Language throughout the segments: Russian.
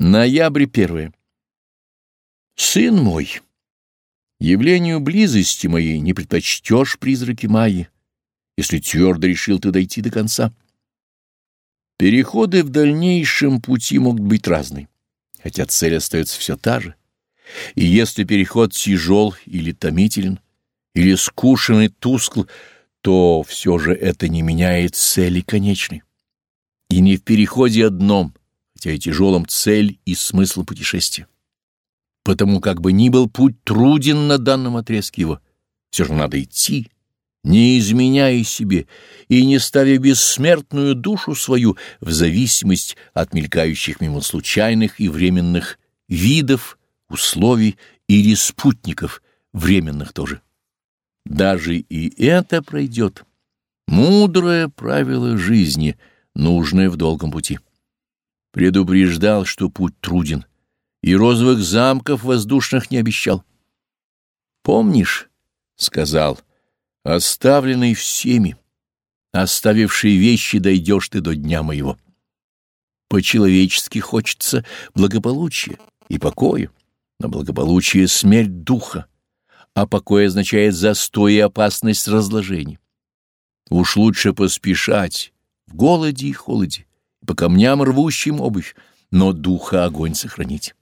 Ноябрь первое. Сын мой, явлению близости моей не предпочтешь призраки Майи, если твердо решил ты дойти до конца. Переходы в дальнейшем пути могут быть разные, хотя цель остается все та же. И если переход тяжел или томителен, или скушен и тускл, то все же это не меняет цели конечной. И не в переходе одном, хотя и тяжелом цель и смысл путешествия. Потому как бы ни был путь труден на данном отрезке его, все же надо идти, не изменяя себе и не ставя бессмертную душу свою в зависимость от мелькающих мимо случайных и временных видов, условий или спутников, временных тоже. Даже и это пройдет. Мудрое правило жизни, нужное в долгом пути предупреждал, что путь труден, и розовых замков воздушных не обещал. «Помнишь, — сказал, — оставленный всеми, оставивший вещи дойдешь ты до дня моего. По-человечески хочется благополучия и покоя, но благополучие — смерть духа, а покой означает застой и опасность разложения. Уж лучше поспешать в голоде и холоде, по камням рвущим обувь, но духа огонь сохранить.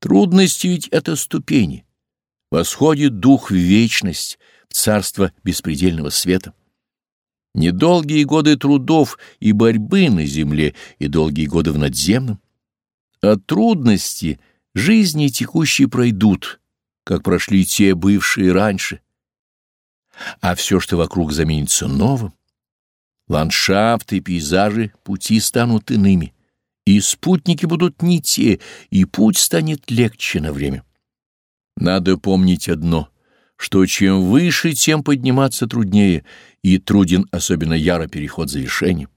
Трудности ведь это ступени. Восходит дух в вечность, в царство беспредельного света. Недолгие годы трудов и борьбы на земле и долгие годы в надземном. А трудности жизни текущие пройдут, как прошли те бывшие раньше. А все, что вокруг, заменится новым. Ландшафты, пейзажи, пути станут иными, и спутники будут не те, и путь станет легче на время. Надо помнить одно, что чем выше, тем подниматься труднее, и труден особенно яро переход завершения.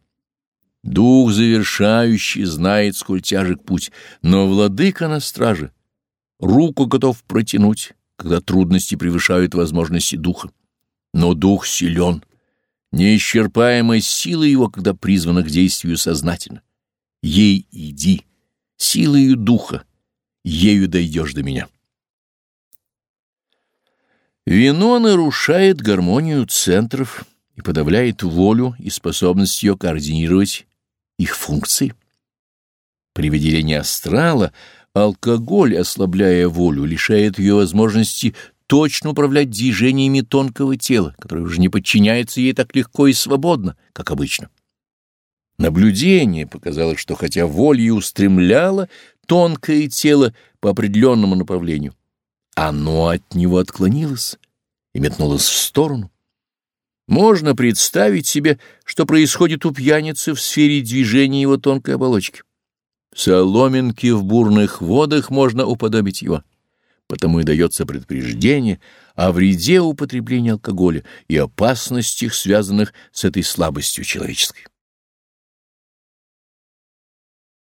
Дух завершающий знает, сколь тяжек путь, но владыка на страже, руку готов протянуть, когда трудности превышают возможности духа. Но дух силен — неисчерпаемая сила его, когда призвана к действию сознательно. Ей иди, силою духа, ею дойдешь до меня. Вино нарушает гармонию центров и подавляет волю и способность ее координировать их функции. При выделении астрала алкоголь, ослабляя волю, лишает ее возможности точно управлять движениями тонкого тела, которое уже не подчиняется ей так легко и свободно, как обычно. Наблюдение показало, что хотя воля и устремляла тонкое тело по определенному направлению, оно от него отклонилось и метнулось в сторону. Можно представить себе, что происходит у пьяницы в сфере движения его тонкой оболочки. Соломинки в бурных водах можно уподобить его потому и дается предупреждение о вреде употребления алкоголя и опасностях, связанных с этой слабостью человеческой.